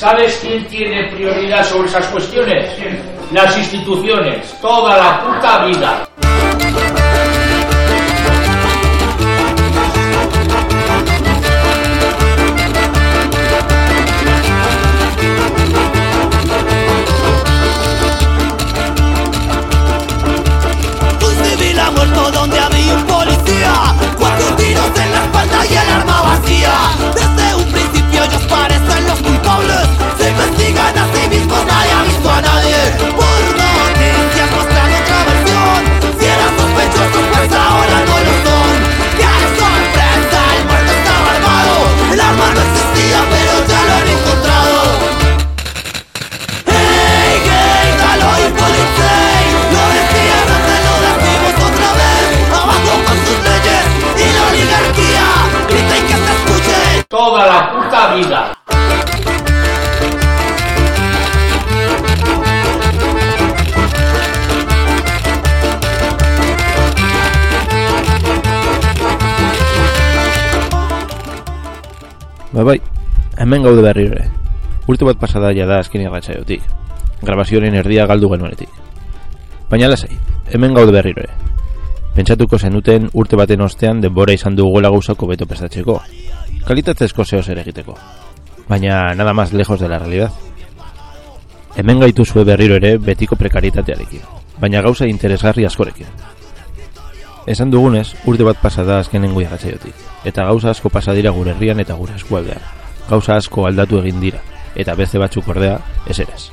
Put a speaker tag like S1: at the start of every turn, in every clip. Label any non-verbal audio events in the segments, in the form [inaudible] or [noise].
S1: ¿Sabes quién tiene prioridad sobre esas cuestiones? Las instituciones, toda la puta vida.
S2: Un civil ha muerto donde había un policía Cuatro tiros en la espalda y el arma vacía
S1: Toda la puta vida.
S3: Ba bai, hemen gaude berriro ere. Urte bat pasada ja da azken irratsaiotik. Grabazioaren erdia galdu genuenetik. Baina lasai, hemen gaude berriro ere. Pentsatuko zenuten urte baten ostean denbora izan dugula gauzako beto prestatzeko. Kalitatezko zehoz ere egiteko. Baina nada más lejos de la realidad. Hemen gaitu zue berriro ere betiko prekaritatearekin. Baina gauza interesgarri askorekin. Esan dugunez, urte bat pasada azkenengo irratsaiotik. Eta gauza asko pasa dira gure herrian eta gure eskualdean. Gauza asko aldatu egin dira, eta beste batzuk ordea, eseraz.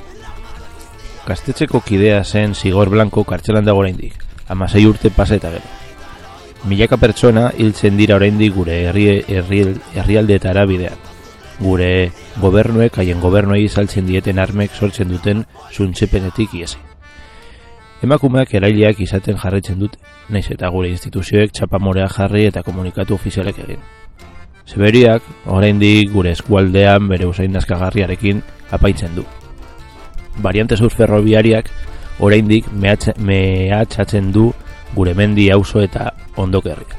S3: Gaztetxeko kidea zen Zigor Blanco kartzelan dago oraindik, amasei urte pasa eta gero. Milaka pertsona hiltzen dira oraindik gure herri, herri, herrialdeetara bidean. Gure gobernuek haien gobernuei saltzen dieten armek sortzen duten zuntzepenetik iesi. Emakumeak eraileak izaten jarraitzen dute, naiz eta gure instituzioek txapamorea jarri eta komunikatu ofizialek egin. Zeberiak, oraindik gure eskualdean bere usain nazkagarriarekin apaitzen du. Variante sur ferroviariak oraindik mehatxatzen du gure mendi auzo eta ondokerriak.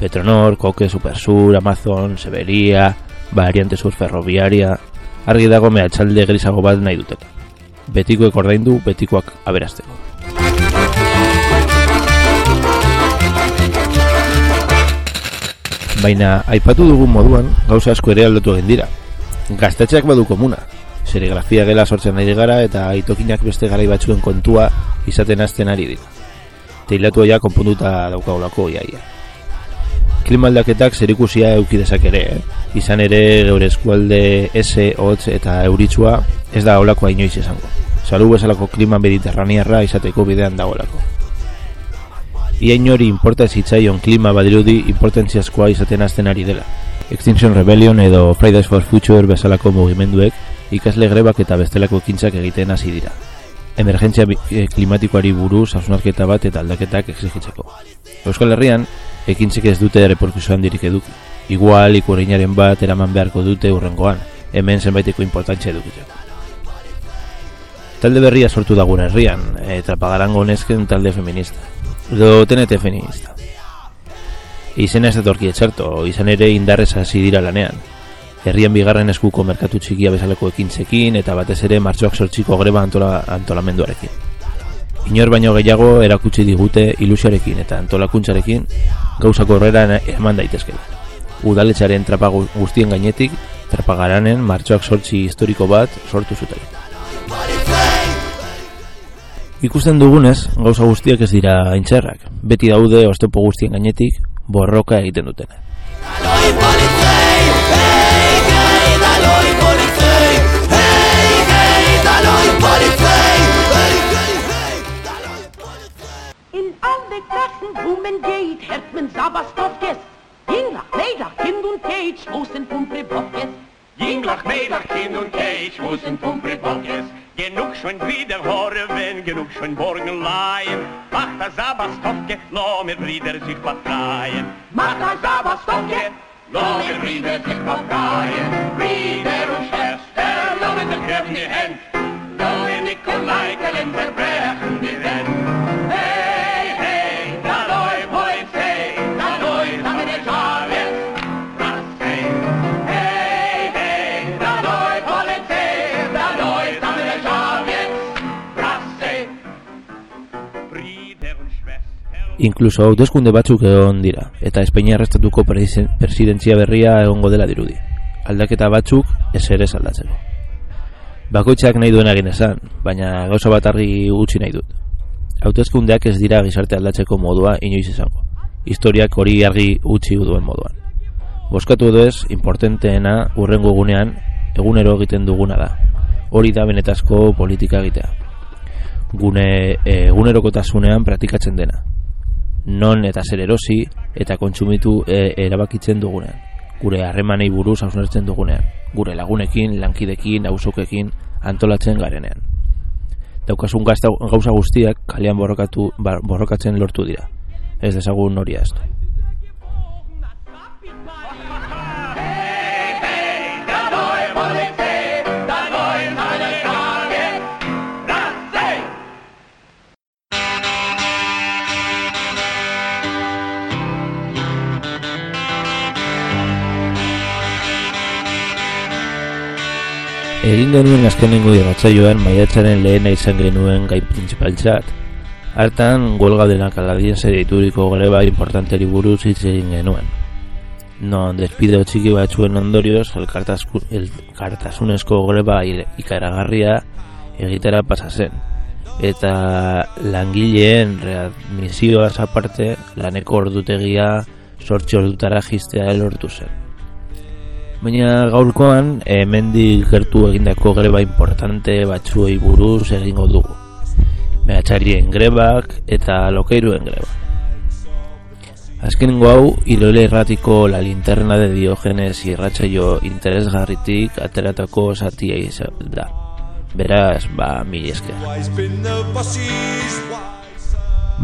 S3: Petronor, Koke, Supersur, Amazon, Severia, Variante sur ferroviaria, argi dago mehatxalde grisago bat nahi dutela. Betikoek ordaindu, betikoak aberasteko. Baina, aipatu dugun moduan, gauza asko ere aldatu egin dira. Gaztetxeak badu komuna. Serigrafia gela sortzen ari gara eta aitokinak beste garai batzuen kontua izaten hasten ari dira. Teilatua ja konponduta daukagolako iaia. Klima aldaketak zerikusia euki dezak ere, eh? izan ere geure eskualde ese, hotz eta euritsua ez da olakoa inoiz izango. Salu bezalako klima mediterranearra izateko bidean dagoelako. Ia inori importa ez hitzaion klima badirudi importantziazkoa izaten hasten ari dela. Extinction Rebellion edo Fridays for Future bezalako mugimenduek ikasle grebak eta bestelako ekintzak egiten hasi dira. Emergentzia eh, klimatikoari buruz hausnarketa bat eta aldaketak exigitzeko. Euskal Herrian, ekintzek ez dute reperkusio handirik eduki. Igual ikureinaren bat eraman beharko dute urrengoan, hemen zenbaiteko importantzia edukitzeko. Talde berria sortu da gure herrian, e, trapagarango nesken talde feminista. Edo tenete feminista. Izena ez datorki etxarto, izan ere indarrez hasi dira lanean. Herrian bigarren eskuko merkatu txikia bezalako ekintzekin eta batez ere martxoak sortxiko greba antola, antolamenduarekin. Inor baino gehiago erakutsi digute ilusioarekin eta antolakuntzarekin gauzako horrera eman daitezkela. Udaletxaren trapa gu- guztien gainetik, trapagaranen martxoak sortzi historiko bat sortu zuten. Ikusten dugunez, gauza guztiak ez dira aintxerrak. Beti daude ostepo guztien gainetik borroka egiten dutena.
S2: Hey loy poly play hey hey
S4: da geht hört men sabas jinglach meider kin und ich ausn pumpe podcast
S5: jinglach meider kin und ich ausn pumpe podcast genug schon wieder horren genug schon borgen live macht da sabas lo mer wieder sich befreien.
S4: man das sabas
S5: Long and read the tip of Gaia, read the Rochelle, and long and the Kevney Hen, in Nikolai Kalender Brechen.
S3: Inkluso hauteskunde batzuk egon dira, eta Espainia arrestatuko presiden- presidentzia berria egongo dela dirudi. Aldaketa batzuk ez ere aldatzeko. Bakoitzak nahi duen egin esan, baina gauza bat argi utzi nahi dut. Hauteskundeak ez dira gizarte aldatzeko modua inoiz izango. Historiak hori argi utzi duen moduan. Boskatu edo ez, importanteena urrengo egunean egunero egiten duguna da. Hori da benetazko politika egitea. Gune e, egunerokotasunean praktikatzen dena. Non eta zer erosi eta kontsumitu e, erabakitzen dugunean. Gure harremanei buruz hausnartzen dugunean. Gure lagunekin, lankidekin, auzokekin antolatzen garenean. Daukasun gauza guztiak kalean borrokatu, bar- borrokatzen lortu dira. Ez dezagun hori ahaztu. Egin genuen azkenengo irratzaioan maiatzaren lehena izan genuen gai principaltzat. Hartan, huelga de la canadiense deituriko greba importanteri buruz hitz egin genuen. Non, despido txiki batzuen ondorioz, elkartasunezko greba ikaragarria egitera pasa zen. Eta langileen readmisioaz aparte, laneko ordutegia sortxe ordutara jistea lortu zen. Baina gaurkoan hemendik gertu egindako greba importante batzuei buruz egingo dugu. Mehatxarien grebak eta lokeiruen greba. Azkenengo hau, Iroile erratiko la linterna de Diogenes irratsaio interesgarritik ateratako zatia izan da. Beraz, ba, mi esker.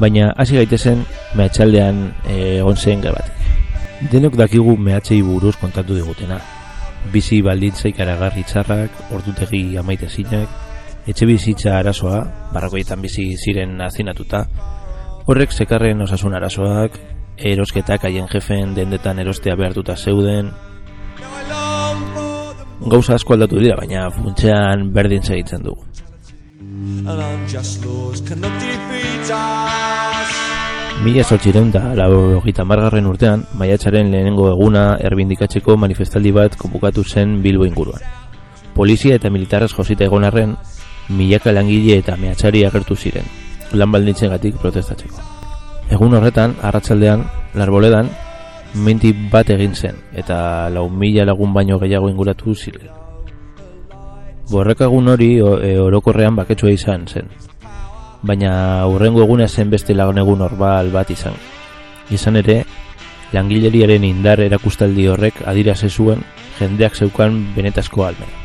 S3: Baina hasi gaitezen mehatxaldean eh, egon zen grebatik. Denok dakigu mehatxei buruz kontatu digutena. Bizi baldintza ikaragarri txarrak, ordutegi amaitezinak, etxe bizitza arazoa, barrakoietan bizi ziren azinatuta, horrek sekarren osasun arazoak, erosketak haien jefen dendetan erostea behartuta zeuden, gauza asko aldatu dira, baina funtsean berdin segitzen dugu. Mila sortxireun da, laurogeita margarren urtean, maiatzaren lehenengo eguna erbindikatzeko manifestaldi bat konbukatu zen Bilbo inguruan. Polizia eta militarraz josita egon arren, milaka langile eta mehatxari agertu ziren, lan baldintzen gatik protestatzeko. Egun horretan, arratsaldean, larboledan, menti bat egin zen, eta lau mila lagun baino gehiago inguratu ziren. Borrekagun hori e, orokorrean baketsua izan zen, baina hurrengo eguna zen beste lagun egun normal bat izan. Izan ere, langileriaren indar erakustaldi horrek adiraze zuen jendeak zeukan benetazko almena.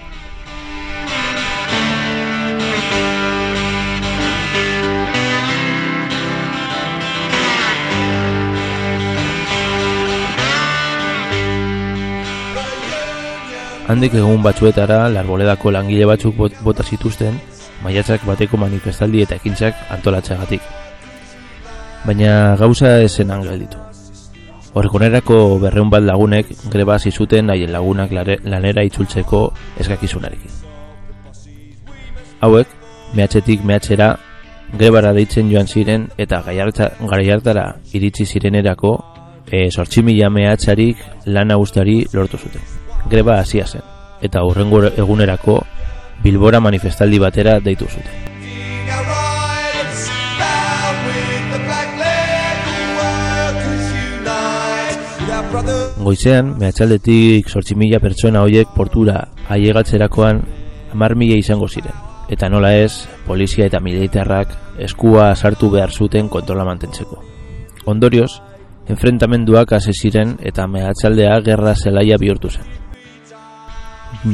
S3: Handik egun batzuetara larboledako langile batzuk bot- bota zituzten maiatzak bateko manifestaldi eta ekintzak antolatzeagatik. Baina gauza esenan gelditu. Horrekonerako berreun bat lagunek greba hasi zuten haien lagunak lanera itzultzeko eskakizunarekin. Hauek, mehatxetik mehatxera, grebara deitzen joan ziren eta gaiartara iritsi zirenerako e, sortzi mila mehatxarik lana ustari lortu zuten. Greba hasia zen, eta hurrengo egunerako Bilbora manifestaldi batera deitu zuten. Goizean, mehatxaldetik sortzi mila pertsona hoiek portura aiegatzerakoan hamar mila izango ziren. Eta nola ez, polizia eta militarrak eskua sartu behar zuten kontrola mantentzeko. Ondorioz, enfrentamenduak hasi ziren eta mehatxaldea gerra zelaia bihurtu zen.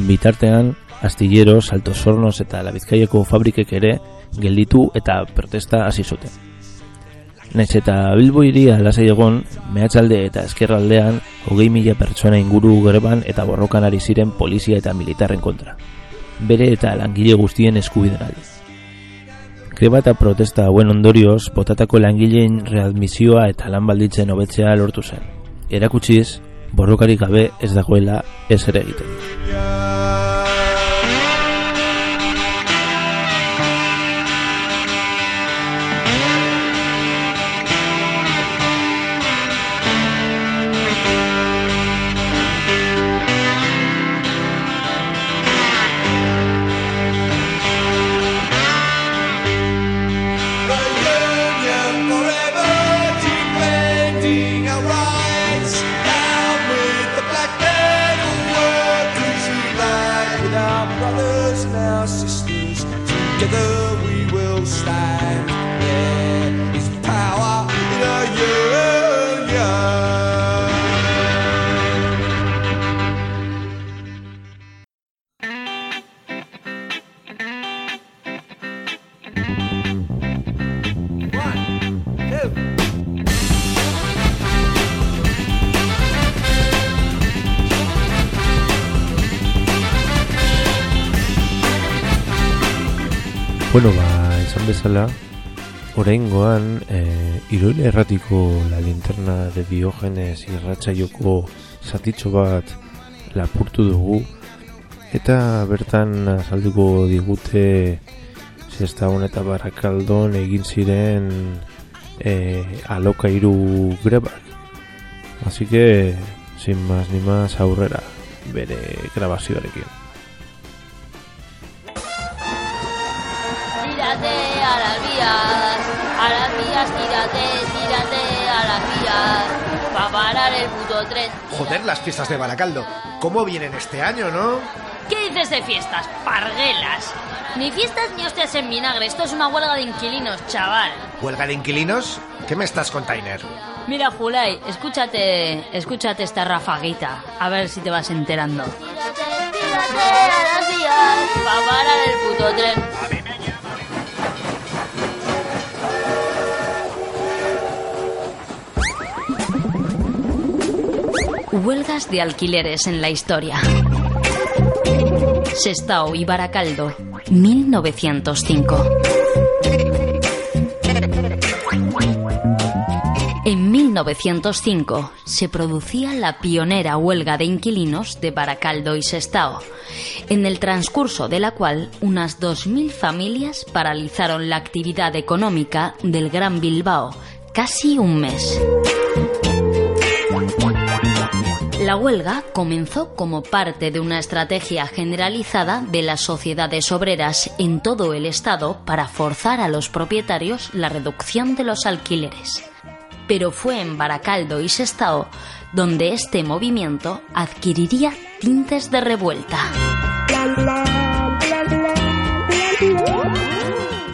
S3: Bitartean, astilleros, altos hornos eta labizkaieko fabrikek ere gelditu eta protesta hasi zuten. Naiz eta Bilbo iria lasai egon, mehatxalde eta eskerraldean hogei mila pertsona inguru greban eta borrokan ari ziren polizia eta militarren kontra. Bere eta langile guztien eskubiden alde. Greba eta protesta hauen ondorioz, botatako langileen readmisioa eta lan balditzen hobetzea lortu zen. Erakutsiz, borrokarik gabe ez dagoela ez ere egiten. Bezala, oraingoan e, Iruile erratiko la linterna de Diogenes irratsaioko zatitxo bat lapurtu dugu eta bertan azalduko digute Sestaon eta Barakaldon egin ziren e, alokairu grebak. Así que, sin más ni más, aurrera bere grabazioarekin.
S6: Tírate a las vías, a las vías, tírate, tírate a las vías, pa' parar el puto tren.
S7: Joder, las fiestas de Baracaldo. ¿Cómo vienen este año, no?
S6: ¿Qué dices de fiestas? Parguelas. Ni fiestas ni hostias en vinagre, esto es una huelga de inquilinos, chaval.
S7: ¿Huelga de inquilinos? ¿Qué me estás container?
S6: Mira, Julay, escúchate, escúchate esta rafaguita, a ver si te vas enterando. Tírate, tírate a las vías, pa' parar el puto tren. Huelgas de alquileres en la historia. Sestao y Baracaldo, 1905. En 1905 se producía la pionera huelga de inquilinos de Baracaldo y Sestao, en el transcurso de la cual unas 2.000 familias paralizaron la actividad económica del Gran Bilbao casi un mes. La huelga comenzó como parte de una estrategia generalizada de las sociedades obreras en todo el Estado para forzar a los propietarios la reducción de los alquileres. Pero fue en Baracaldo y Sestao donde este movimiento adquiriría tintes de revuelta.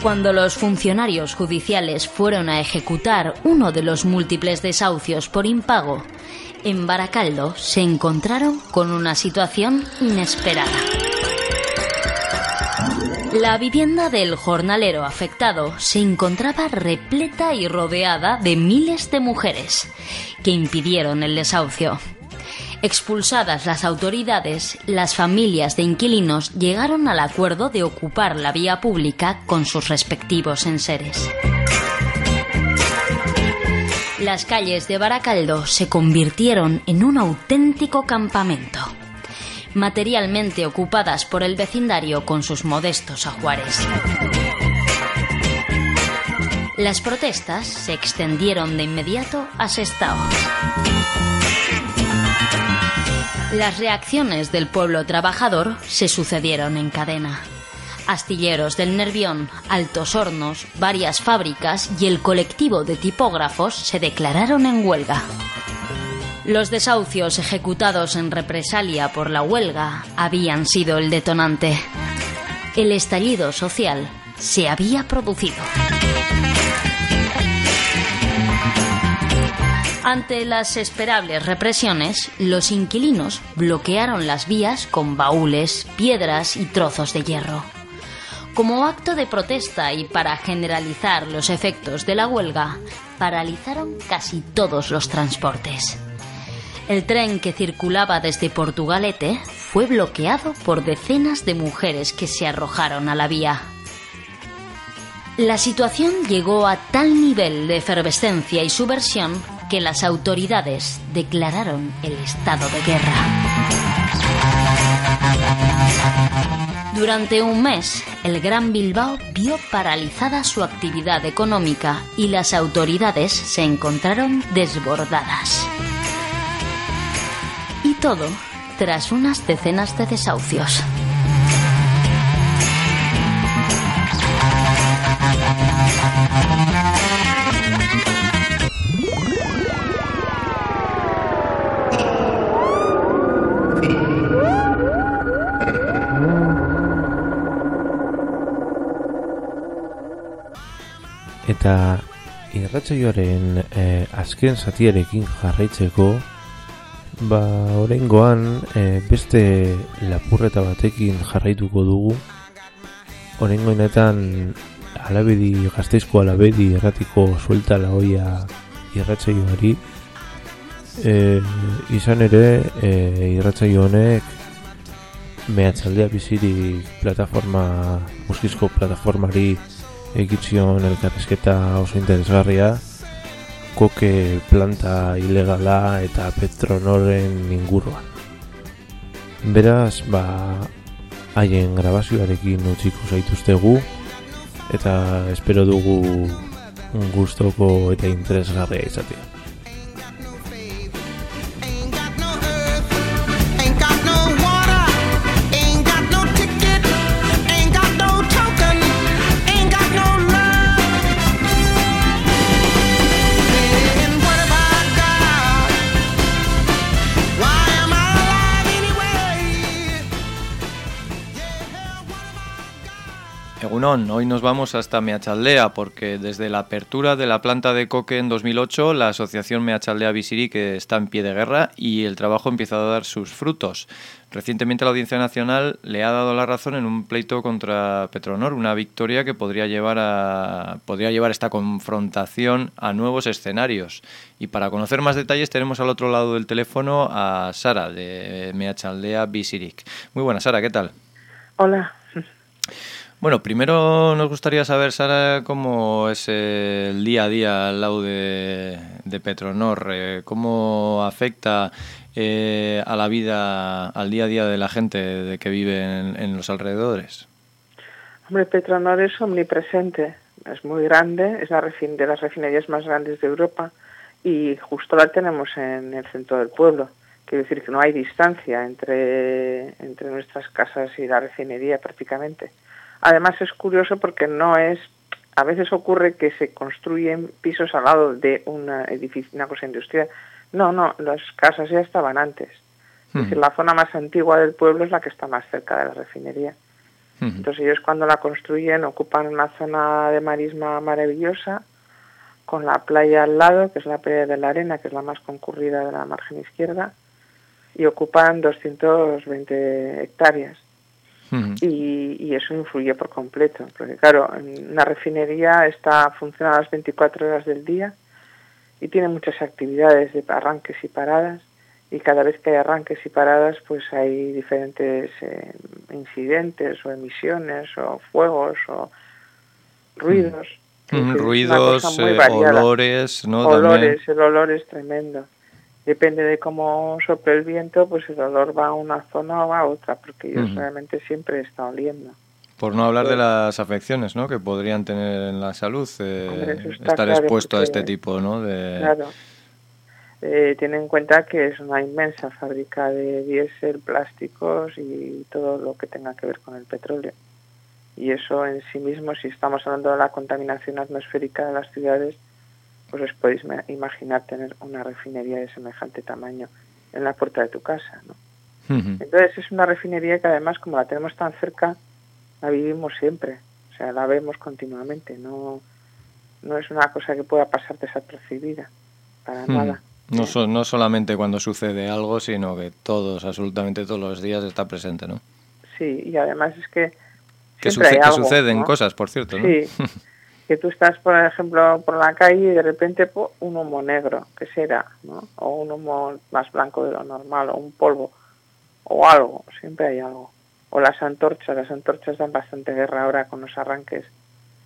S6: Cuando los funcionarios judiciales fueron a ejecutar uno de los múltiples desahucios por impago, en Baracaldo se encontraron con una situación inesperada. La vivienda del jornalero afectado se encontraba repleta y rodeada de miles de mujeres que impidieron el desahucio. Expulsadas las autoridades, las familias de inquilinos llegaron al acuerdo de ocupar la vía pública con sus respectivos enseres. Las calles de Baracaldo se convirtieron en un auténtico campamento, materialmente ocupadas por el vecindario con sus modestos ajuares. Las protestas se extendieron de inmediato a Sestao. Las reacciones del pueblo trabajador se sucedieron en cadena. Astilleros del Nervión, Altos Hornos, varias fábricas y el colectivo de tipógrafos se declararon en huelga. Los desahucios ejecutados en represalia por la huelga habían sido el detonante. El estallido social se había producido. Ante las esperables represiones, los inquilinos bloquearon las vías con baúles, piedras y trozos de hierro. Como acto de protesta y para generalizar los efectos de la huelga, paralizaron casi todos los transportes. El tren que circulaba desde Portugalete fue bloqueado por decenas de mujeres que se arrojaron a la vía. La situación llegó a tal nivel de efervescencia y subversión que las autoridades declararon el estado de guerra. Durante un mes, el Gran Bilbao vio paralizada su actividad económica y las autoridades se encontraron desbordadas. Y todo tras unas decenas de desahucios.
S3: Eta irratsaioaren eh, azken zatiarekin jarraitzeko ba oraingoan eh, beste lapurreta batekin jarraituko dugu. Oraingo honetan alabedi gazteizko alabedi erratiko suelta la hoia irratsaioari eh, izan ere eh, irratsaio honek mehatzaldea bizirik plataforma muskizko plataformari egitzion elkarrizketa oso interesgarria. Koke planta ilegala eta petronoren inguruan. Beraz ba haien grabazioarekin utziko zaituztegu eta espero dugu gustoko eta interesgarria izatea
S8: Egunon, hoy nos vamos hasta Meachaldea porque desde la apertura de la planta de coque en 2008 la asociación Meachaldea Visiri que está en pie de guerra y el trabajo empieza a dar sus frutos. Recientemente la Audiencia Nacional le ha dado la razón en un pleito contra Petronor, una victoria que podría llevar a podría llevar esta confrontación a nuevos escenarios. Y para conocer más detalles tenemos al otro lado del teléfono a Sara de Meachaldea Visirik. Muy buenas, Sara, ¿qué tal?
S9: Hola.
S8: Bueno, primero nos gustaría saber, Sara, cómo es el día a día al lado de, Petronor, eh, cómo afecta eh, a la vida, al día a día de la gente de que vive en, en los alrededores.
S9: Hombre, Petronor es omnipresente, es muy grande, es la refin- de las refinerías más grandes de Europa y justo la tenemos en el centro del pueblo. Quiere decir que no hay distancia entre, entre nuestras casas y la refinería prácticamente. Además es curioso porque no es, a veces ocurre que se construyen pisos al lado de una edificio, una cosa industrial. No, no, las casas ya estaban antes. Es decir, la zona más antigua del pueblo es la que está más cerca de la refinería. Entonces ellos cuando la construyen ocupan una zona de marisma maravillosa, con la playa al lado, que es la playa de la arena, que es la más concurrida de la margen izquierda, y ocupan 220 hectáreas. Y, y eso influye por completo, porque claro, una refinería está funciona las 24 horas del día y tiene muchas actividades de arranques y paradas y cada vez que hay arranques y paradas pues hay diferentes eh, incidentes o emisiones o fuegos o ruidos.
S8: Mm, ruidos, eh, olores, ¿no?
S9: Olores, el olor es tremendo. Depende de cómo sople el viento, pues el olor va a una zona o va a otra, porque ellos realmente siempre están oliendo.
S8: Por no hablar de las afecciones, ¿no? Que podrían tener en la salud, eh,
S9: Hombre, está
S8: estar
S9: claro,
S8: expuesto a este tipo, ¿no? De...
S9: Claro. Eh, tiene en cuenta que es una inmensa fábrica de diésel, plásticos y todo lo que tenga que ver con el petróleo. Y eso en sí mismo, si estamos hablando de la contaminación atmosférica de las ciudades, pues os podéis ma- imaginar tener una refinería de semejante tamaño en la puerta de tu casa, ¿no? Entonces es una refinería que además, como la tenemos tan cerca, la vivimos siempre. O sea, la vemos continuamente. No, no es una cosa que pueda pasar desapercibida, para nada.
S8: No, so- no solamente cuando sucede algo, sino que todos, absolutamente todos los días está presente, ¿no?
S9: Sí, y además es que
S8: Que,
S9: siempre
S8: suce-
S9: hay
S8: que
S9: algo,
S8: suceden
S9: ¿no?
S8: cosas, por cierto, ¿no?
S9: Sí, [laughs] que tú estás, por ejemplo, por la calle y de repente po, un humo negro, que será? ¿no? O un humo más blanco de lo normal, o un polvo, o algo, siempre hay algo. O las antorchas, las antorchas dan bastante guerra ahora con los arranques,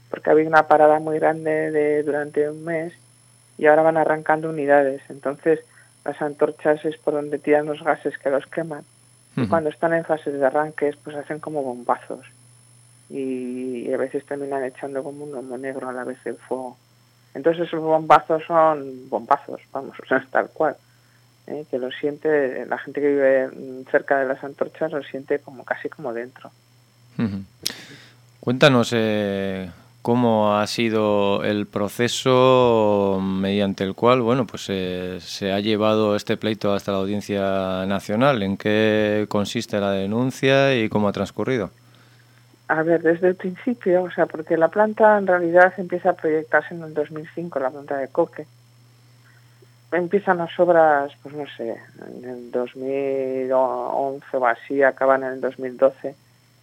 S9: porque ha habido una parada muy grande de durante un mes y ahora van arrancando unidades. Entonces, las antorchas es por donde tiran los gases que los queman. Y cuando están en fases de arranques, pues hacen como bombazos. Y a veces terminan echando como un humo negro a la vez del fuego. Entonces esos bombazos son bombazos, vamos, o sea, tal cual. ¿eh? Que lo siente, la gente que vive cerca de las antorchas lo siente como casi como dentro.
S8: Cuéntanos eh, cómo ha sido el proceso mediante el cual, bueno, pues eh, se ha llevado este pleito hasta la Audiencia Nacional. ¿En qué consiste la denuncia y cómo ha transcurrido?
S9: A ver, desde el principio, o sea, porque la planta en realidad empieza a proyectarse en el 2005, la planta de Coque. Empiezan las obras, pues no sé, en el 2011 o así, acaban en el 2012.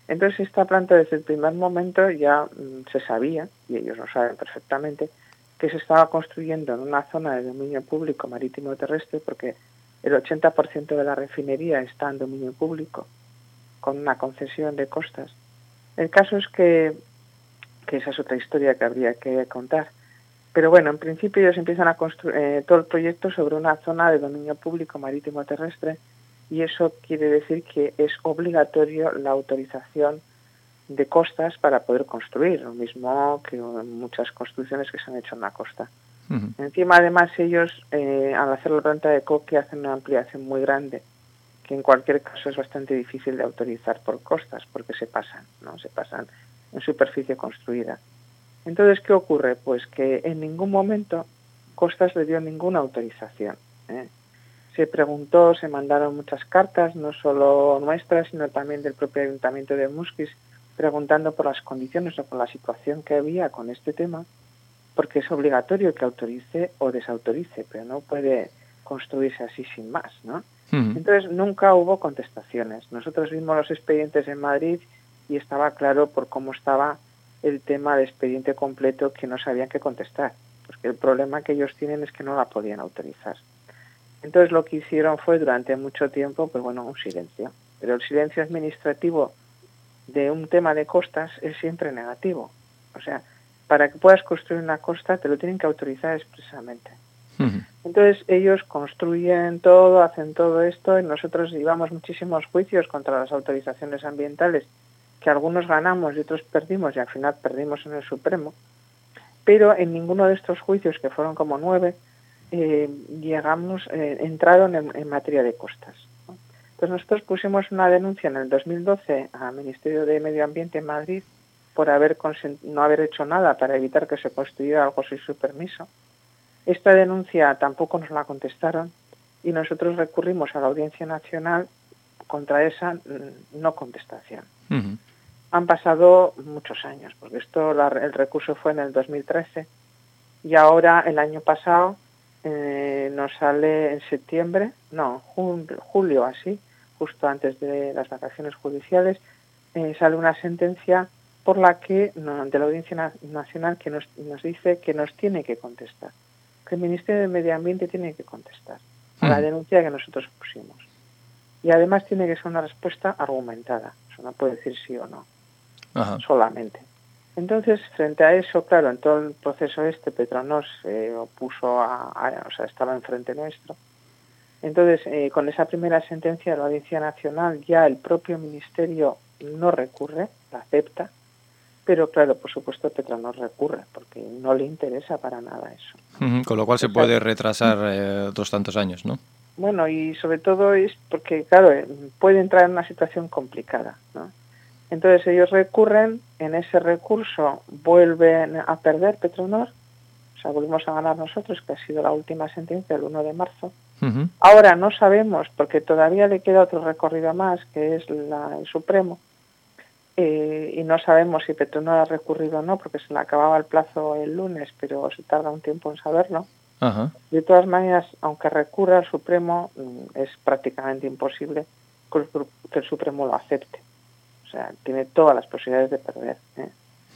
S9: Entonces esta planta desde el primer momento ya mm, se sabía, y ellos lo saben perfectamente, que se estaba construyendo en una zona de dominio público marítimo terrestre, porque el 80% de la refinería está en dominio público, con una concesión de costas. El caso es que, que esa es otra historia que habría que contar. Pero bueno, en principio ellos empiezan a construir eh, todo el proyecto sobre una zona de dominio público marítimo terrestre y eso quiere decir que es obligatorio la autorización de costas para poder construir, lo mismo que muchas construcciones que se han hecho en la costa. Encima, además, ellos, eh, al hacer la planta de coque, hacen una ampliación muy grande, que en cualquier caso es bastante difícil de autorizar por costas, porque se pasan, ¿no? Se pasan en superficie construida. Entonces, ¿qué ocurre? Pues que en ningún momento Costas le dio ninguna autorización. ¿eh? Se preguntó, se mandaron muchas cartas, no solo nuestras, sino también del propio ayuntamiento de Musquis, preguntando por las condiciones o por la situación que había con este tema, porque es obligatorio que autorice o desautorice, pero no puede construirse así sin más, ¿no? Entonces nunca hubo contestaciones. Nosotros vimos los expedientes en Madrid y estaba claro por cómo estaba el tema de expediente completo que no sabían qué contestar, porque el problema que ellos tienen es que no la podían autorizar. Entonces lo que hicieron fue durante mucho tiempo, pues bueno, un silencio. Pero el silencio administrativo de un tema de costas es siempre negativo. O sea, para que puedas construir una costa te lo tienen que autorizar expresamente. Entonces ellos construyen todo, hacen todo esto y nosotros llevamos muchísimos juicios contra las autorizaciones ambientales que algunos ganamos y otros perdimos y al final perdimos en el Supremo. Pero en ninguno de estos juicios, que fueron como nueve, eh, llegamos, eh, entraron en, materia de costas. Entonces nosotros pusimos una denuncia en el 2012 al Ministerio de Medio Ambiente en Madrid por haber no haber hecho nada para evitar que se construyera algo sin su permiso. Esta denuncia tampoco nos la contestaron y nosotros recurrimos a la Audiencia Nacional contra esa mm, no contestación. Uh -huh. Han pasado muchos años, porque esto la, el recurso fue en el 2013 y ahora el año pasado eh, nos sale en septiembre, no, julio, julio así, justo antes de las vacaciones judiciales, eh, sale una sentencia por la que no, de la Audiencia Nacional que nos, nos dice que nos tiene que contestar que el Ministerio de Medio Ambiente tiene que contestar a la denuncia que nosotros pusimos. Y además tiene que ser una respuesta argumentada. Eso no puede decir sí o no. Ajá. Solamente. Entonces, frente a eso, claro, en todo el proceso este, Petronos se opuso a, a, o sea, estaba enfrente nuestro. Entonces, eh, con esa primera sentencia de la Audiencia Nacional, ya el propio Ministerio no recurre, la acepta, pero claro, por supuesto Petronos recurre, porque no le interesa para nada eso.
S8: Uh -huh, con lo cual se puede retrasar eh, otros tantos años, ¿no?
S9: Bueno, y sobre todo es porque, claro, puede entrar en una situación complicada, ¿no? Entonces ellos recurren, en ese recurso vuelven a perder Petronor, o sea, volvemos a ganar nosotros, que ha sido la última sentencia el 1 de marzo. Uh -huh. Ahora no sabemos, porque todavía le queda otro recorrido más, que es la, el Supremo, eh, y no sabemos si Petronor ha recurrido o no, porque se le acababa el plazo el lunes, pero se tarda un tiempo en saberlo.
S8: Ajá.
S9: De todas maneras, aunque recurra al Supremo, es prácticamente imposible que el Supremo lo acepte. O sea, tiene todas las posibilidades de perder. ¿eh?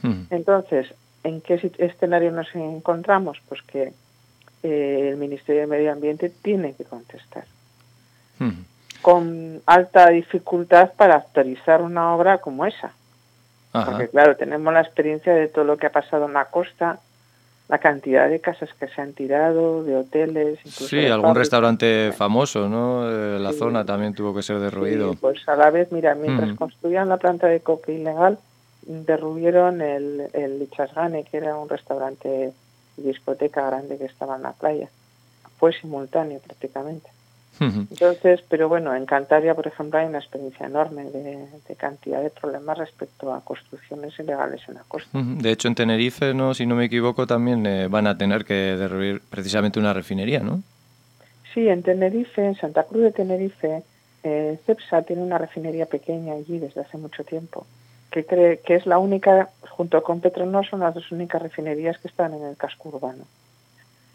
S9: Uh-huh. Entonces, ¿en qué escenario nos encontramos? Pues que eh, el Ministerio de Medio Ambiente tiene que contestar. Con alta dificultad para autorizar una obra como esa. Ajá. Porque, claro, tenemos la experiencia de todo lo que ha pasado en la costa, la cantidad de casas que se han tirado, de hoteles. Incluso
S8: sí, algún fábricas. restaurante famoso, ¿no? Eh, la sí. zona también tuvo que ser derruido.
S9: Sí, pues a la vez, mira, mientras mm. construían la planta de coque ilegal, derruyeron el, el Ichasgane, que era un restaurante y discoteca grande que estaba en la playa. Fue simultáneo prácticamente. Uh -huh. Entonces, pero bueno, en Cantabria, por ejemplo, hay una experiencia enorme de, de, cantidad de problemas respecto a construcciones ilegales en la costa.
S8: Uh -huh. De hecho, en Tenerife, no, si no me equivoco, también eh, van a tener que derruir precisamente una refinería, ¿no?
S9: Sí, en Tenerife, en Santa Cruz de Tenerife, eh, CEPSA tiene una refinería pequeña allí desde hace mucho tiempo. que cree que es la única, junto con Petronor, son las dos únicas refinerías que están en el casco urbano.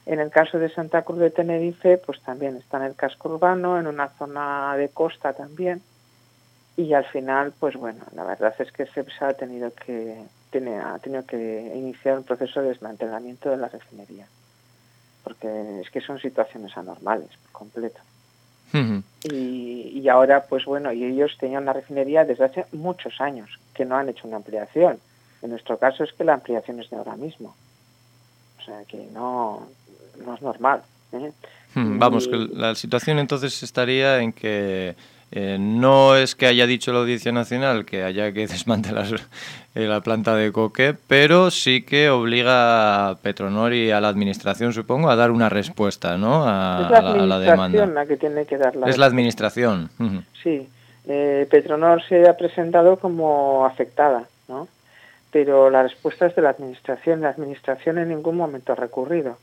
S9: En el caso de Santa Cruz de Tenerife, pues también está en el casco urbano, en una zona de costa también. Y al final, pues bueno, la verdad es que CEPSA ha tenido que, tiene, ha tenido que iniciar un proceso de desmantelamiento de la refinería. Porque es que son situaciones anormales, por completo. Y, y ahora, pues bueno, y ellos tenían una refinería desde hace muchos años que no han hecho una ampliación. En nuestro caso es que la ampliación es de ahora mismo. Sea que no, no es normal. ¿eh?
S8: Hmm, Vamos, que la situación entonces estaría en que eh, no es que haya dicho la Audiencia Nacional que haya que [laughs] desmantelar eh, la planta de coque, pero sí que obliga a Petronor y a la Administración, supongo, a dar una respuesta ¿no? a,
S9: es la
S8: la- a la
S9: administración
S8: demanda.
S9: la que tiene que dar la
S8: Es la Administración.
S9: Sí, eh, Petronor se ha presentado como afectada, ¿no? Pero la respuesta es de la Administración. La Administración en ningún momento ha recurrido.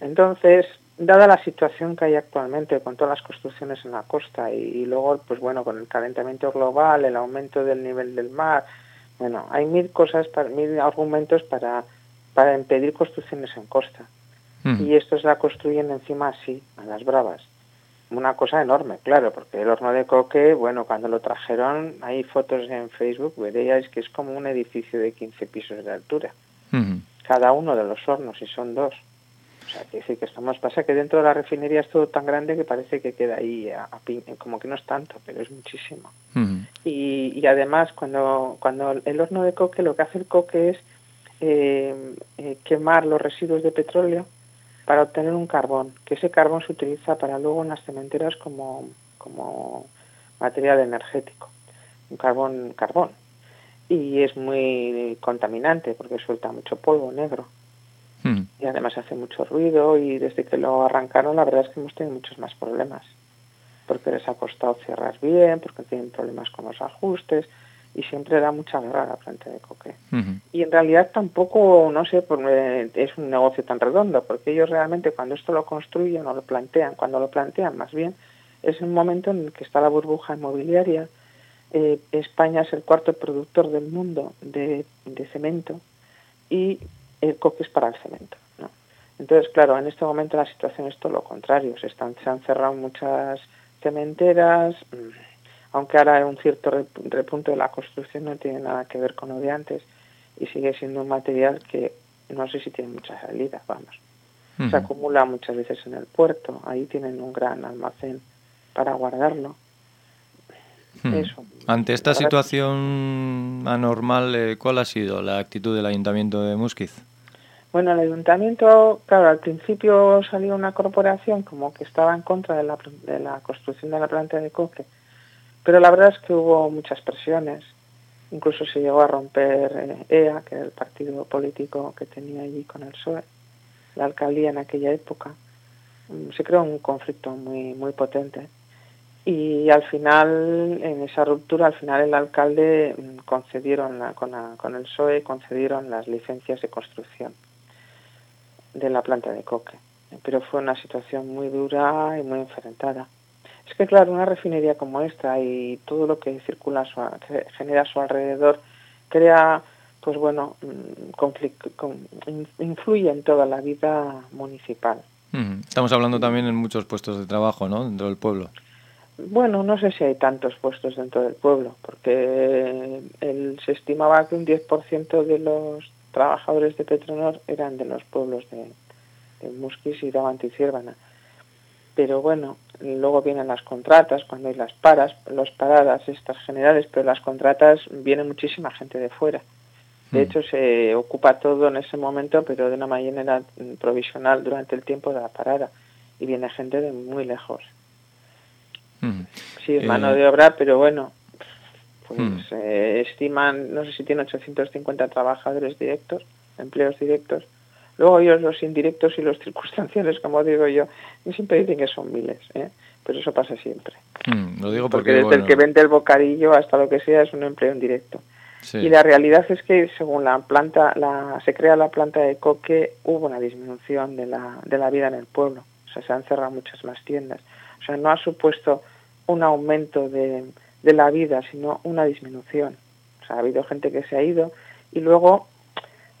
S9: Entonces, dada la situación que hay actualmente con todas las construcciones en la costa y, y luego, pues bueno, con el calentamiento global, el aumento del nivel del mar, bueno, hay mil cosas, para, mil argumentos para, para impedir construcciones en costa.
S8: Ujú.
S9: Y estos la construyen encima así, a las bravas. Una cosa enorme, claro, porque el horno de coque, bueno, cuando lo trajeron, hay fotos en Facebook, veréis que es como un edificio de 15 pisos de altura. Cada uno de los hornos, y son dos. O sea, que decir que estamos, pasa que dentro de la refinería es todo tan grande que parece que queda ahí, a- a pin- como que no es tanto, pero es muchísimo. Y, y además, cuando, cuando el horno de coque, lo que hace el coque es eh, eh, quemar los residuos de petróleo para obtener un carbón, que ese carbón se utiliza para luego en las cementeras como, como material energético, un carbón, carbón. Y es muy contaminante porque suelta mucho polvo negro
S8: Ujú.
S9: y además hace mucho ruido y desde que lo arrancaron la verdad es que hemos tenido muchos más problemas porque les ha costado cerrar bien, porque tienen problemas con los ajustes y siempre da mucha guerra a la planta de coque. Y en realidad tampoco, no sé, eh, es un negocio tan redondo, porque ellos realmente cuando esto lo construyen o lo plantean, cuando lo plantean más bien, es un momento en el que está la burbuja inmobiliaria. Eh, España es el cuarto productor del mundo de, de cemento y el coque es para el cemento. ¿no? Entonces, claro, en este momento la situación es todo lo contrario. Se, están, se han cerrado muchas cementeras, mm, aunque ahora hay un cierto rep- repunte de la construcción, no tiene nada que ver con lo de antes y sigue siendo un material que no sé si tiene mucha salida, vamos. Se acumula muchas veces en el puerto, ahí tienen un gran almacén para guardarlo.
S8: Hmm.
S9: Eso.
S8: Ante esta situación anormal, eh, ¿cuál ha sido la actitud del Ayuntamiento de Musquiz?
S9: Bueno, el ayuntamiento, claro, al principio salió una corporación como que estaba en contra de la, de la construcción de la planta de coque, pero la verdad es que hubo muchas presiones, incluso se llegó a romper eh, EA, que era el partido político que tenía allí con el PSOE, la alcaldía en aquella época. Mm, Se creó un conflicto muy, muy potente. Y al final, en esa ruptura, al final el alcalde mm, concedieron con, la- con el PSOE concedieron las licencias de construcción de la planta de coque. Pero fue una situación muy dura y muy enfrentada. Es que, claro, una refinería como esta y todo lo que circula su, que genera a su alrededor crea, pues bueno, mm, con- influye en toda la vida municipal.
S8: Ujú. Estamos hablando también en muchos puestos de trabajo, ¿no? Dentro del pueblo.
S9: Bueno, no sé si hay tantos puestos dentro del pueblo, porque el, se estimaba que un 10% de los trabajadores de Petronor eran de los pueblos de, de Musquis y de Avanticiervana. Pero bueno, luego vienen las contratas, cuando hay las paras, las paradas estas generales, pero las contratas viene muchísima gente de fuera. De hecho, se ocupa todo en ese momento, pero de una manera mm, provisional durante el tiempo de la parada. Y viene gente de muy lejos.
S8: Ujú.
S9: Sí, es
S8: Eh,
S9: mano de obra, pero bueno, pues
S8: Hmm.
S9: eh, estiman, no sé si tiene 850 trabajadores directos, empleos directos. Luego ellos los indirectos y los circunstanciales, como digo yo, y siempre dicen que son miles, ¿eh? pero eso pasa siempre.
S8: Mm, lo digo
S9: Porque
S8: porque,
S9: desde
S8: bueno,
S9: el que vende el bocadillo hasta lo que sea es un empleo indirecto.
S8: sí.
S9: Y la realidad es que según la planta, la, se crea la planta de coque, hubo una disminución de la, de la vida en el pueblo. O sea, se han cerrado muchas más tiendas. O sea, no ha supuesto un aumento de, de la vida, sino una disminución. O sea, ha habido gente que se ha ido y luego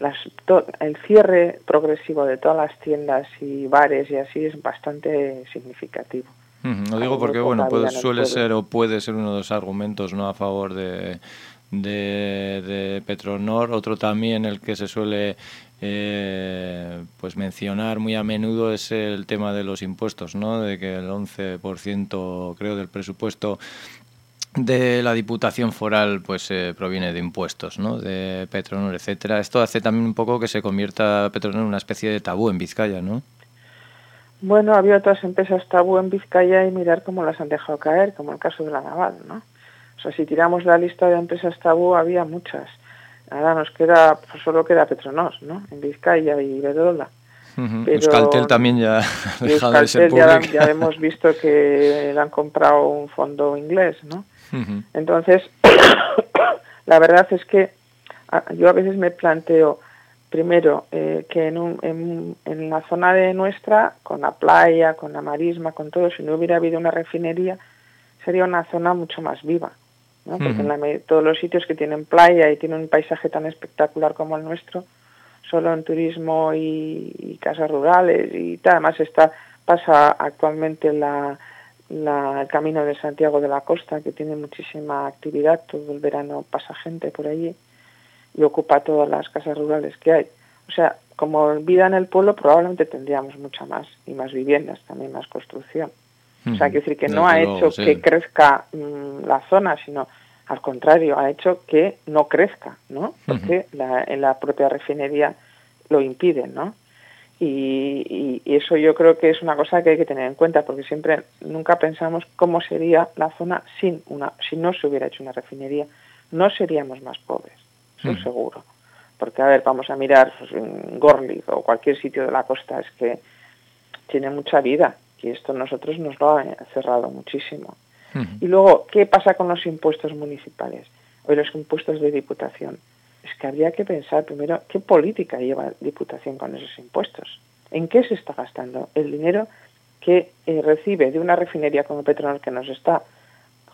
S9: las, to- el cierre progresivo de todas las tiendas y bares y así es bastante significativo.
S8: Lo digo porque bueno,
S9: el
S8: suele ser o puede ser uno de los argumentos no a favor de, de, de Petronor. Otro también el que se suele eh, pues mencionar muy a menudo es el tema de los impuestos, ¿no? De que el 11% creo del presupuesto de la Diputación Foral pues eh, proviene de impuestos, ¿no? De Petronor, etcétera. Esto hace también un poco que se convierta Petronor en una especie de tabú en Vizcaya, ¿no?
S9: Bueno, había otras empresas tabú en Vizcaya y mirar cómo las han dejado caer, como el caso de la Naval, ¿no? O sea, si tiramos la lista de empresas tabú, había muchas. Ahora nos queda, pues solo queda Petronor, ¿no? En Vizcaya y. Pero-
S8: Euskaltel también ya ha dejado de ser
S9: ya, ya hemos visto que le han comprado un fondo inglés, ¿no? Entonces, [coughs] la verdad es que a- yo a veces me planteo, primero, eh, que en, un- en, en la zona de nuestra, con la playa, con la marisma, con todo, si no hubiera habido una refinería, sería una zona mucho más viva. ¿no? Porque en la todos los sitios que tienen playa y tienen un paisaje tan espectacular como el nuestro, solo en turismo y, y casas rurales y tal. Además está pasa actualmente la, la- el camino de Santiago de la Costa que tiene muchísima actividad todo el verano pasa gente por allí y ocupa todas las casas rurales que hay o sea como vida en el pueblo probablemente tendríamos mucha más y más viviendas también más construcción o sea, quiero decir que no ha hecho
S10: sí.
S9: que crezca mm, la zona, sino al contrario, ha hecho que no crezca, ¿no? Porque la, en la propia refinería lo impide, ¿no? Y, y- y eso yo creo que es una cosa que hay que tener en cuenta, porque siempre, nunca pensamos cómo sería la zona sin una, si no se hubiera hecho una refinería. No seríamos más pobres, eso
S10: Mm.
S9: seguro. Porque, a ver, vamos a mirar pues, en Gorlitz o cualquier sitio de la costa, es que tiene mucha vida y esto nosotros nos lo ha cerrado muchísimo. Y luego, ¿qué pasa con los impuestos municipales o los impuestos de diputación? Es que habría que pensar primero qué política lleva Diputación con esos impuestos. ¿En qué se está gastando el dinero que eh, recibe de una refinería como Petronor que nos está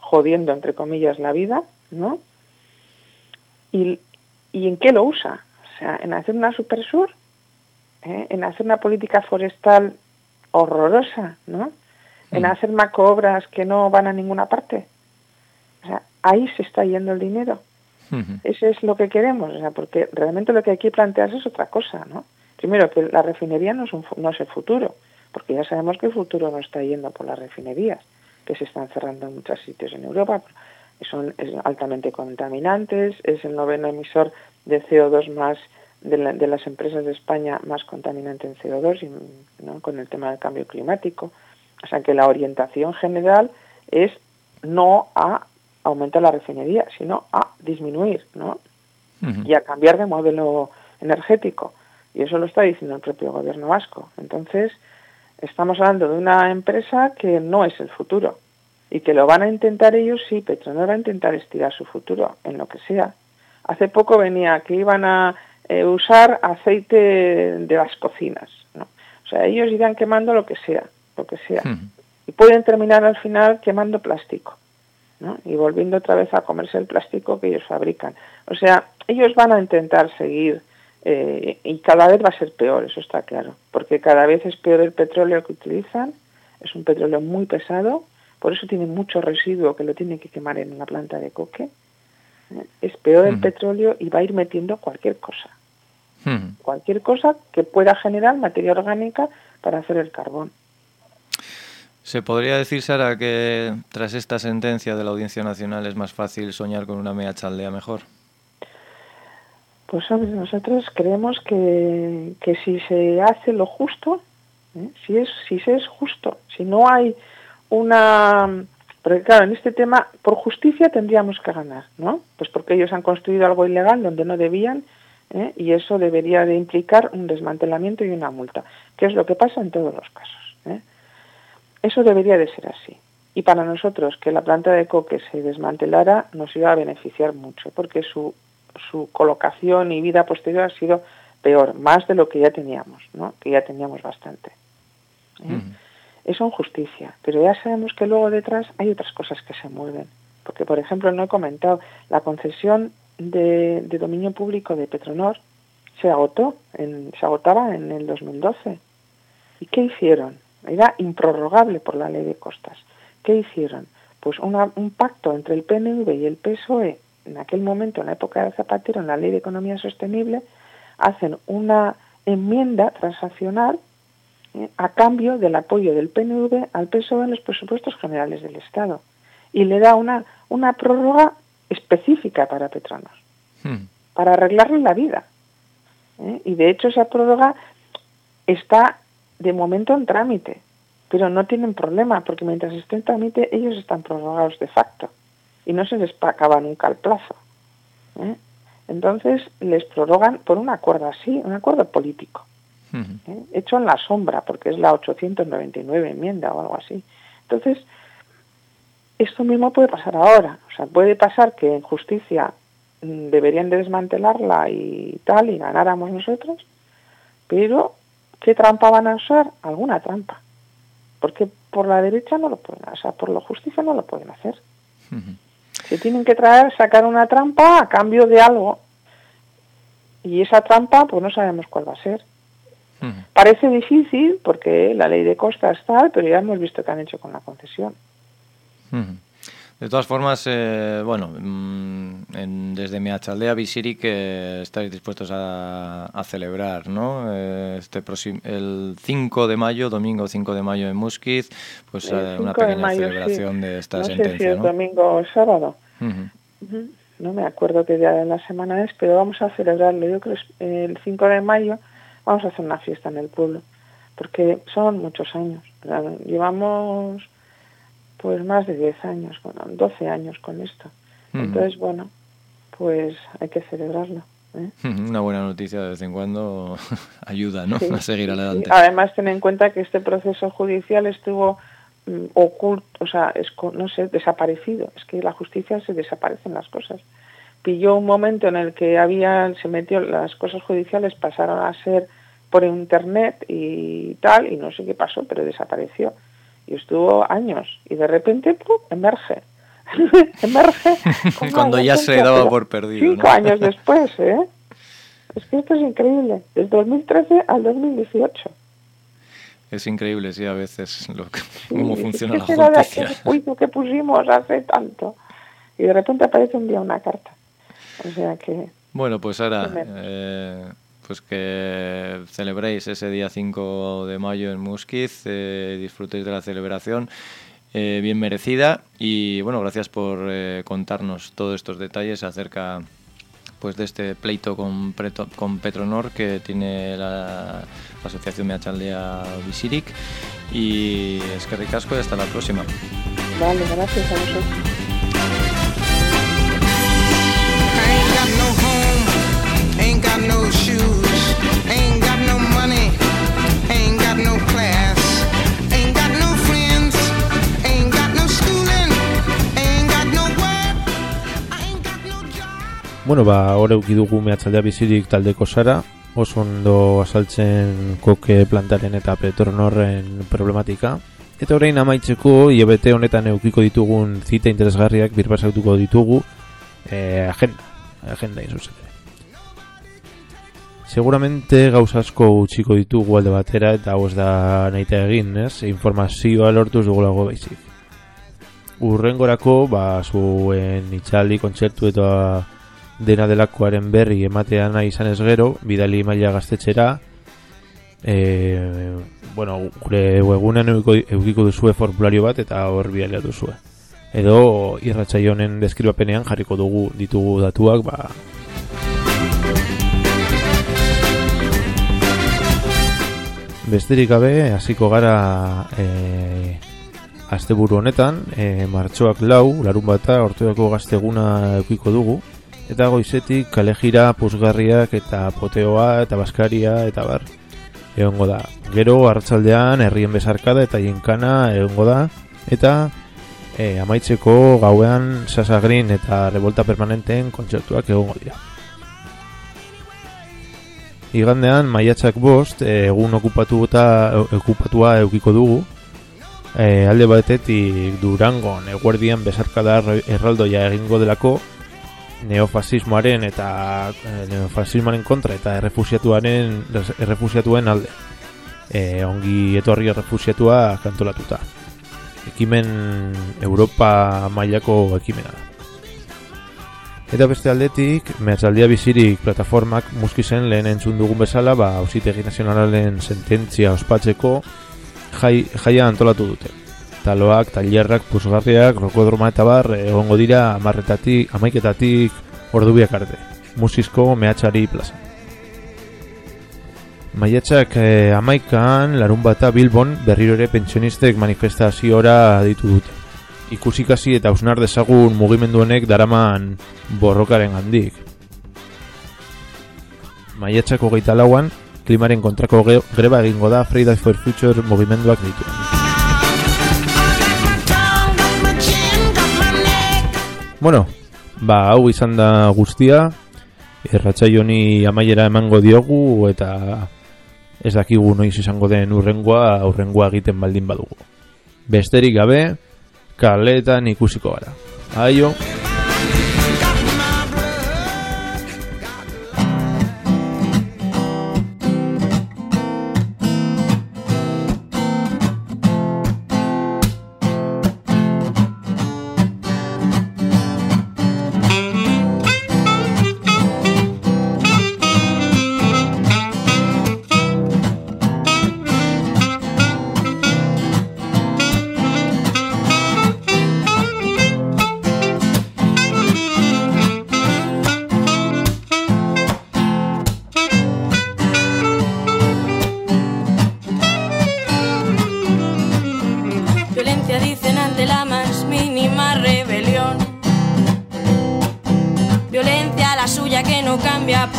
S9: jodiendo, entre comillas, la vida, ¿no? ¿Y, y en qué lo usa? O sea, en hacer una supersur, ¿eh? en hacer una política forestal horrorosa, ¿no? En hacer macroobras que no van a ninguna parte. O sea, ahí se está yendo el dinero. Eso es lo que queremos, o sea, porque realmente lo que hay que plantearse es otra cosa, ¿no? Primero, que la refinería no es, un no es el futuro, porque ya sabemos que el futuro no está yendo por las refinerías, que se están cerrando en muchos sitios en Europa, son altamente contaminantes, es el noveno emisor de CO2 más de las empresas de España más contaminante en CO2 y, ¿no? con el tema del cambio climático. O sea que la orientación general es no a aumentar la refinería, sino a disminuir, ¿no? y a cambiar de modelo energético. Y eso lo está diciendo el propio gobierno vasco. Entonces, estamos hablando de una empresa que no es el futuro y que lo van a intentar ellos, sí, Petronor va a intentar estirar su futuro en lo que sea. Hace poco venía que iban a eh, usar aceite de las cocinas, ¿no? O sea, ellos irán quemando lo que sea, lo que sea. Y pueden terminar al final quemando plástico. ¿No? y volviendo otra vez a comerse el plástico que ellos fabrican. O sea, ellos van a intentar seguir eh, y cada vez va a ser peor, eso está claro, porque cada vez es peor el petróleo que utilizan, es un petróleo muy pesado, por eso tiene mucho residuo que lo tienen que quemar en la planta de coque. ¿eh? Es peor el petróleo y va a ir metiendo cualquier cosa, cualquier cosa que pueda generar materia orgánica para hacer el carbón.
S8: ¿Se podría decir, Sara, que tras esta sentencia de la Audiencia Nacional es más fácil soñar con una mea chaldea mejor?
S9: Pues hombre, nosotros creemos que, que si se hace lo justo, ¿eh? si es si se es justo, si no hay una porque claro, en este tema por justicia tendríamos que ganar, ¿no? Pues porque ellos han construido algo ilegal donde no debían ¿eh? y eso debería de implicar un desmantelamiento y una multa, que es lo que pasa en todos los casos. Eso debería de ser así. Y para nosotros que la planta de coque se desmantelara nos iba a beneficiar mucho, porque su, su colocación y vida posterior ha sido peor, más de lo que ya teníamos, ¿no? que ya teníamos bastante. ¿eh? Eso en justicia, pero ya sabemos que luego detrás hay otras cosas que se mueven. Porque, por ejemplo, no he comentado, la concesión de, de dominio público de Petronor se agotó, en- se agotaba en el 2012. ¿Y qué hicieron? Era improrrogable por la ley de costas. ¿Qué hicieron? Pues una- un pacto entre el PNV y el PSOE, en aquel momento, en la época de Zapatero, en la ley de economía sostenible, hacen una enmienda transaccional eh, a cambio del apoyo del PNV al PSOE en los presupuestos generales del Estado. Y le da una, una prórroga específica para Petronor,
S8: Hmm.
S9: para arreglarle la vida. ¿eh? Y de hecho esa prórroga está de momento en trámite, pero no tienen problema, porque mientras esté en trámite ellos están prorrogados de facto y no se les acaba nunca el plazo. ¿eh? Entonces les prorrogan por un acuerdo así, un acuerdo político. ¿eh? hecho en la sombra, porque es la 899 enmienda o algo así. Entonces, esto mismo puede pasar ahora. O sea, puede pasar que en justicia mm, deberían de desmantelarla y tal, y ganáramos nosotros, pero ¿qué trampa van a usar? Alguna trampa. Porque por la derecha no lo pueden, o sea, por la justicia no lo pueden hacer. Se tienen que traer, sacar una trampa a cambio de algo. Y esa trampa, pues no sabemos cuál va a ser. Parece difícil porque la ley de costas tal, pero ya hemos visto que han hecho con la concesión.
S8: De todas formas, eh, bueno, mm, en- desde Meachaldea Visiri que estáis dispuestos a, a celebrar, ¿no? Eh, este próximo, el 5 de mayo, domingo 5 de mayo en Musquiz, pues eh, una
S9: 5 de
S8: pequeña
S9: mayo,
S8: celebración
S9: sí.
S8: de esta
S9: no sé si
S8: sentencia,
S9: es
S8: ¿no?
S9: domingo o sábado. No me acuerdo qué día de la semana es, pero vamos a celebrarlo. Yo creo que el 5 de mayo vamos a hacer una fiesta en el pueblo, porque son muchos años. Sea, Llevamos pues más de 10 años, bueno, 12 años con esto. Entonces, bueno, pues hay que celebrarlo. ¿eh?
S8: Una buena noticia de vez en cuando [laughs] ayuda, ¿no?
S9: Sí, [laughs]
S8: a seguir adelante.
S9: Además, ten en cuenta que este proceso judicial estuvo mm, oculto, o sea, esco- no sé, desaparecido. Es que la justicia se desaparecen las cosas. Pilló un momento en el que había, se metió, las cosas judiciales pasaron a ser por internet y tal, y no sé qué pasó, pero desapareció. Y estuvo años, y de repente, ¡pum!, emerge. [laughs] emerge. [laughs]
S8: Cuando ya
S9: que
S8: se daba por perdido,
S9: Cinco
S8: ¿no?
S9: años después, ¿eh? [laughs] Es que esto es increíble. Desde 2013 al 2018.
S8: Es increíble, sí, a veces lo que- cómo
S9: Sí,
S8: funciona
S9: ¿qué
S8: la
S9: será de
S8: justicia.
S9: juicio que pusimos hace tanto? Y de repente aparece un día una carta. O sea que...
S8: Bueno, pues ahora, eh, pues que celebréis ese día 5 de mayo en Musquiz, eh, disfrutéis de la celebración, eh, bien merecida, y bueno, gracias por eh, contarnos todos estos detalles acerca pues de este pleito con, Preto- con Petronor que tiene la, la asociación Meachaldea Visiric, y es que ricasco y hasta la próxima.
S9: Vale, gracias a vosotros.
S11: No shoes,
S12: Bueno, ba, hor euki dugu mehatzaldea bizirik taldeko sara, oso ondo azaltzen koke plantaren eta petronorren problematika. Eta orain amaitzeko, IBT honetan eukiko ditugun zita interesgarriak birpasatuko ditugu eh, agenda, agenda inzuzen. Seguramente gauza asko utxiko ditugu alde batera eta hau ez da nahita egin, ez? Informazioa lortuz dugulago baizik. Urrengorako, ba, zuen itxaldi, kontzertu eta dena delakoaren berri ematea nahi izan ez gero, bidali maila gaztetxera, e, bueno, gure webgunean eukiko, duzue formulario bat eta hor bidalia duzue. Edo irratsaio honen deskribapenean jarriko dugu ditugu datuak, ba, Besterik gabe, hasiko gara e, asteburu honetan, e, martxoak lau, larun bata, ortoako gazteguna eukiko dugu, eta goizetik kalejira, puzgarriak eta poteoa eta baskaria eta bar egongo da. Gero hartzaldean herrien bezarkada eta jinkana egongo da eta e, amaitzeko gauean sasagrin eta revolta permanenteen kontzertuak egongo dira. Igandean maiatzak bost e, egun okupatu eta okupatua eukiko dugu e, alde batetik Durangon eguerdian bezarkada erraldoia egingo delako neofasismoaren eta eh, neofasismoaren kontra eta errefusiatuaren errefusiatuen alde. E, ongi etorri errefusiatua kantolatuta. Ekimen Europa mailako ekimena da. Eta beste aldetik, mehatzaldia bizirik plataformak muskizen lehen entzun dugun bezala, ba, ausitegi nazionalaren sententzia ospatzeko jai, jaia antolatu dute. Taloak, tailerrak, pusgarriak, rokodroma eta bar, egongo dira amarretatik, amaiketatik ordubiak arte. Musizko mehatxari plaza. Maiatzak eh, amaikan, larun bata Bilbon berriro ere pentsionistek manifestaziora ditu dute. Ikusikasi eta ausnar dezagun mugimendu honek daraman borrokaren handik. Maiatzak hogeita lauan, klimaren kontrako greba egingo da Fridays for Future mugimenduak ditu. Bueno, ba, hau izan da guztia, erratxai honi amaiera emango diogu eta ez dakigu noiz izango den urrengoa, urrengoa egiten baldin badugu. Besterik gabe, kaletan ikusiko gara. Aio!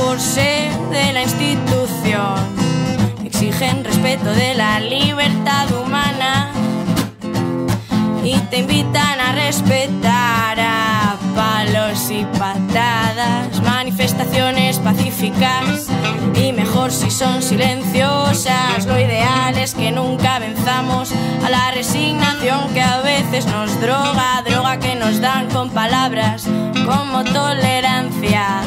S10: Por ser de la institución. Exigen respeto de la libertad humana y te invitan a respetar a palos y patadas, manifestaciones pacíficas y mejor si son silenciosas. Lo ideal es que nunca venzamos a la resignación que a veces nos droga, droga que nos dan con palabras como tolerancia.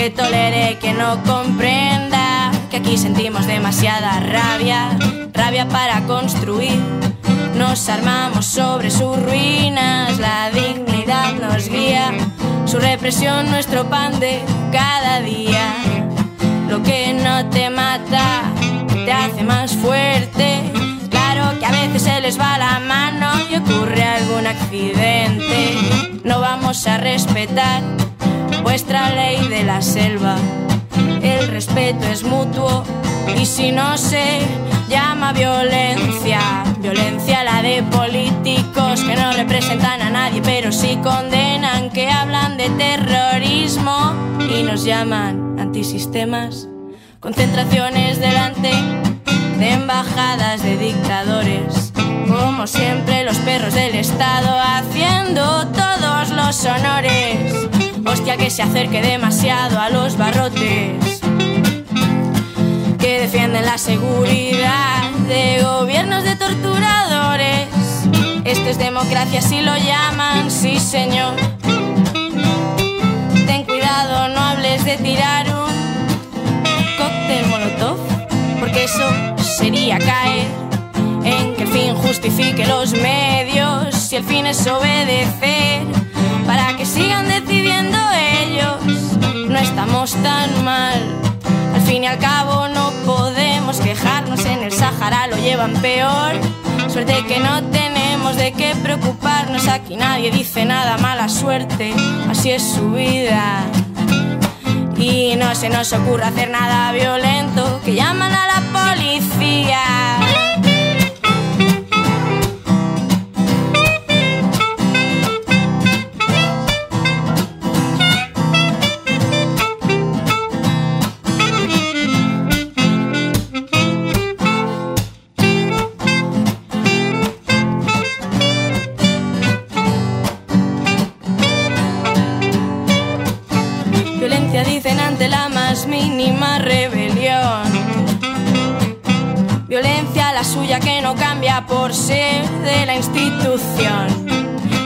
S10: Que tolere que no comprenda que aquí sentimos demasiada rabia, rabia para construir. Nos armamos sobre sus ruinas, la dignidad nos guía, su represión nuestro pan de cada día. Lo que no te mata te hace más fuerte. Claro que a veces se les va la mano y ocurre algún accidente. No vamos a respetar vuestra ley de la selva. El respeto es mutuo y si no se llama violencia, violencia la de políticos que no representan a nadie pero sí condenan, que hablan de terrorismo y nos llaman antisistemas. Concentraciones delante de embajadas de dictadores. Como siempre los perros del Estado haciendo todos los honores. Hostia que se acerque demasiado a los barrotes. Que defienden la seguridad de gobiernos de torturadores. Esto es democracia si lo llaman, sí señor. Ten cuidado, no hables de tirar un cóctel molotov, porque eso sería caer en que el fin justifique los medios si el fin es obedecer sigan decidiendo ellos. No estamos tan mal, al fin y al cabo no podemos quejarnos, en el Sahara lo llevan peor. Suerte que no tenemos de qué preocuparnos, aquí nadie dice nada, mala suerte, así es su vida. Y no se nos ocurre hacer nada violento, que llaman a la policía. Mínima rebelión. Violencia la suya que no cambia por ser de la institución.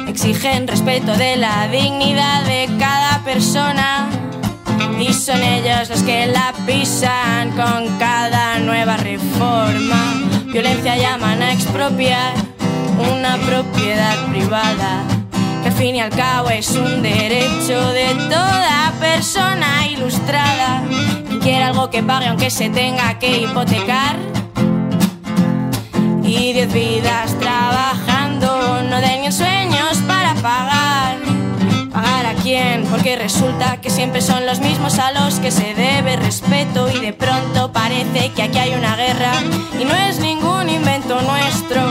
S10: exigen respeto de la dignidad de cada persona. Y son ellos los que la pisan con cada nueva reforma. Violencia llaman a expropiar una propiedad privada, que al fin y al cabo es un derecho de toda persona ilustrada. Quiere algo que pague aunque se tenga que hipotecar. Y diez vidas trabajando, no den ni sueños para pagar. ¿Pagar a quién? Porque resulta que siempre son los mismos a los que se debe respeto y de pronto parece que aquí hay una guerra y no es ningún invento nuestro.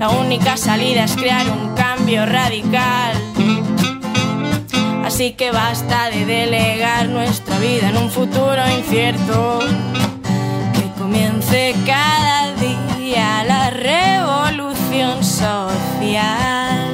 S10: La única salida es crear un cambio radical. Así que basta de delegar nuestra vida en un futuro incierto. Que comience cada día la revolución social.